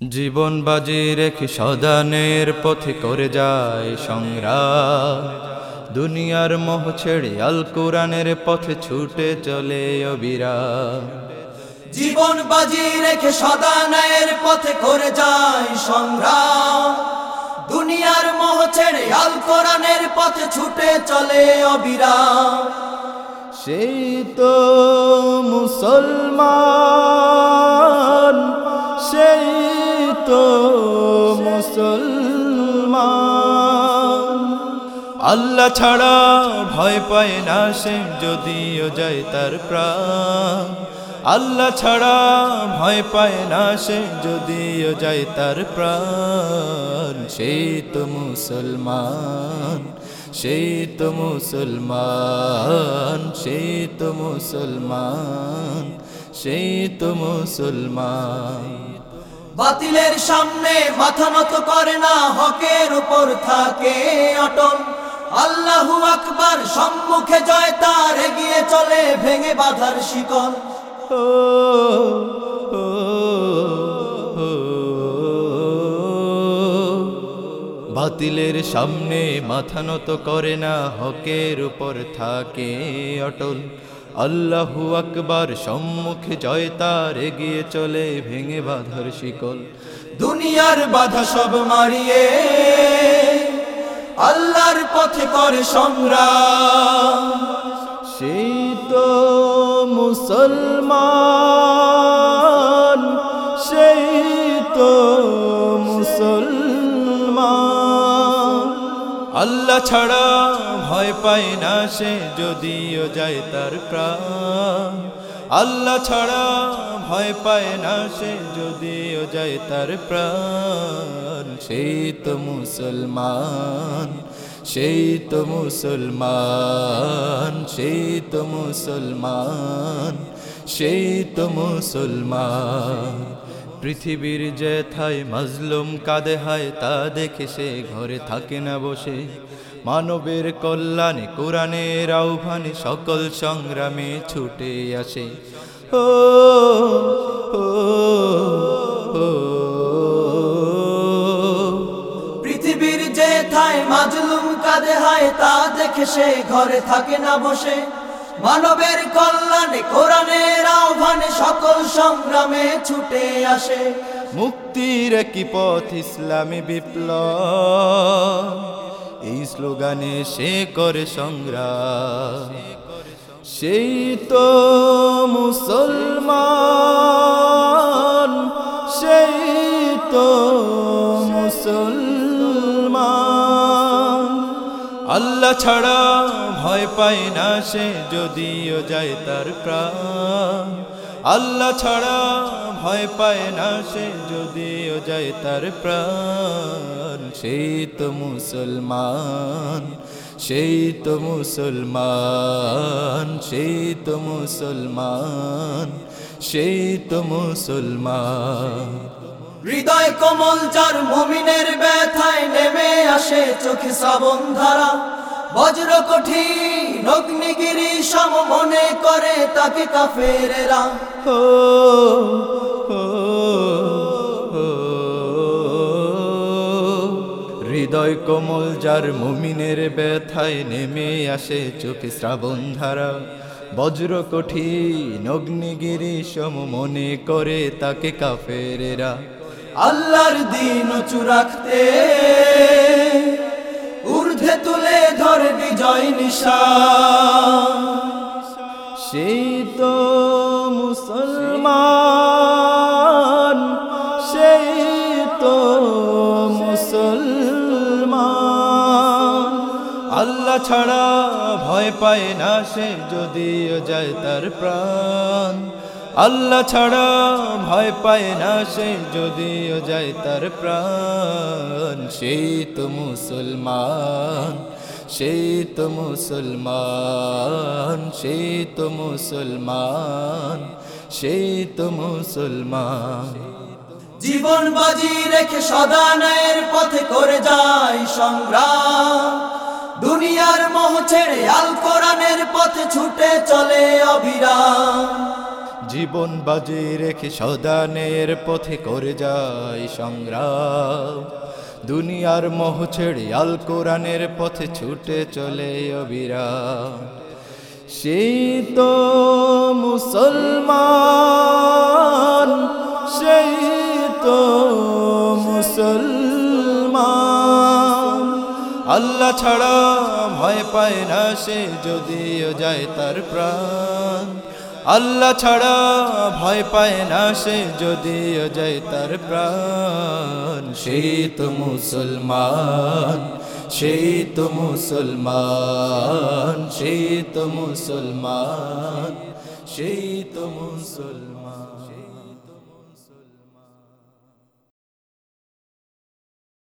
জীবন বাজি রেখে সদানের পথে করে যায় সংগ্রাম। দুনিয়ার মোহ ছেড়ে আল কোরআনের পথে ছুটে চলে অবিরাম। জীবন বাজি রেখে সদানের পথে করে যায় সংগ্রাম। দুনিয়ার মোহ ছেড়ে আল কোরআনের পথে ছুটে চলে অবিরাম। সেই তো মুসলমান সেই তো মুসলমান। আল্লাহ ছাড়া ভয় পায় না সে, যদিও যায় তার প্রাণ। আল্লাহ ছাড়া ভয় পায় না সে, যদিও যায় তার প্রাণ। সেই তো মুসলমান সেই তো মুসলমান সেই তো মুসলমান সেই তো মুসলমান। বাতিলের সামনে মাথা নত করে না, হকের উপর থাকে অটল। আল্লাহু আকবার, সম্মুখে জয় তার, এগিয়ে চলে ভেঙে বাধার শিকল। বাতিলের সামনে মাথা নত করে না, হকের উপর থাকে অটল। আল্লাহু আকবার, সম্মুখে জয় তার, এগিয়ে চলে ভেঙে বাধার শিকল। দুনিয়ার বাধা সব মারিয়ে আল্লাহর পথে করে সংগ্রাম। সেই তো মুসলমান সেই তো মুসলমান। আল্লাহ ছাড়া ভয় পায় না সে, যদিও যায় তার প্রাণ। আল্লাহ ছাড়া ভয় পায় না সে, যদিও যায় তার প্রাণ। সেই তো মুসলমান, সেই তো মুসলমান, সেই তো মুসলমান, সেই তো মুসলমান। পৃথিবীর যেথায় মাজলুম কাঁদে হয়, তা দেখে সে ঘরে থাকে না বসে। মানবের কল্যাণে কোরআনের আহ্বানে সকল সংগ্রামে ছুটে আসে। ও পৃথিবীর যে থায় মাজলুম কাঁদে হয় তা দেখে সে ঘরে থাকে না বসে। মানবের কল্যাণে কোরআনের আহ্বানে সকল সংগ্রামে ছুটে আসে। মুক্তির কি পথ ইসলামী বিপ্লব। এই স্লোগানে সে করে সংগ্রাম। সেই তো মুসলমান, সেই তো মুসলমান। আল্লাহ ছাড়া ভয় পায় না সে, যদিও যায় তার প্রাণ। আল্লাহ ছাড়া ভয় পায় না সে, যদিও যায় তার প্রাণ। সেই তো মুসলমান, সেই তো মুসলমান, সেই তো মুসলমান, সেই তো মুসলমান। হৃদয় কমল যার মুমিনের ব্যথায় নেমে আসে, চোখে শ্রাবণ ধারা। বজ্র কঠিন অগ্নিগিরি সম মনে করে তাকে কাফেরেরা ও, হৃদয় কোমল যার মুমিনের ব্যথায় নেমে আসে চোখে শ্রাবণ ধারা। বজ্র কঠিন অগ্নিগিরি সম মনে করে তাকে কাফেরেরা আল্লাহর দিন উঁচু রাখতে ঊর্ধ্বে তুলে ধরে বিজয় নিশা তো মুসলমান, সেই তো মুসলমান। আল্লাহ ছাড়া ভয় পায় না সে, যদিও যায় তার প্রাণ। আল্লাহ ছাড়া ভয় পায় না সে, যদিও যায় তার প্রাণ। সেই তো মুসলমান সেই তো মুসলমান সেই তো মুসলমান সেই তো মুসলমান। জীবন বাজি রেখে সদা ন্যায়ের পথে করে যায় সংগ্রাম। দুনিয়ার মোহ ছেড়ে আল কোরআনের পথে ছুটে চলে অবিরাম। জীবন বাজি রেখে সদানের পথে করে যায় সংগ্রাম। দুনিয়ার মোহ ছেড়ে আল কোরআনের পথে ছুটে চলে অবিরাম। সেই তো মুসলমান, সেই তো মুসলমান। আল্লাহ ছাড়া ভয় পায় না সে যদিও যায় তার প্রাণ। আল্লাহ ছাড়া ভয় পায় না সে যদিও যায় তার প্রাণ। সেই তো মুসলমান, সেই তো মুসলমান, সেই তো মুসলমান, সেই তো মুসলমান।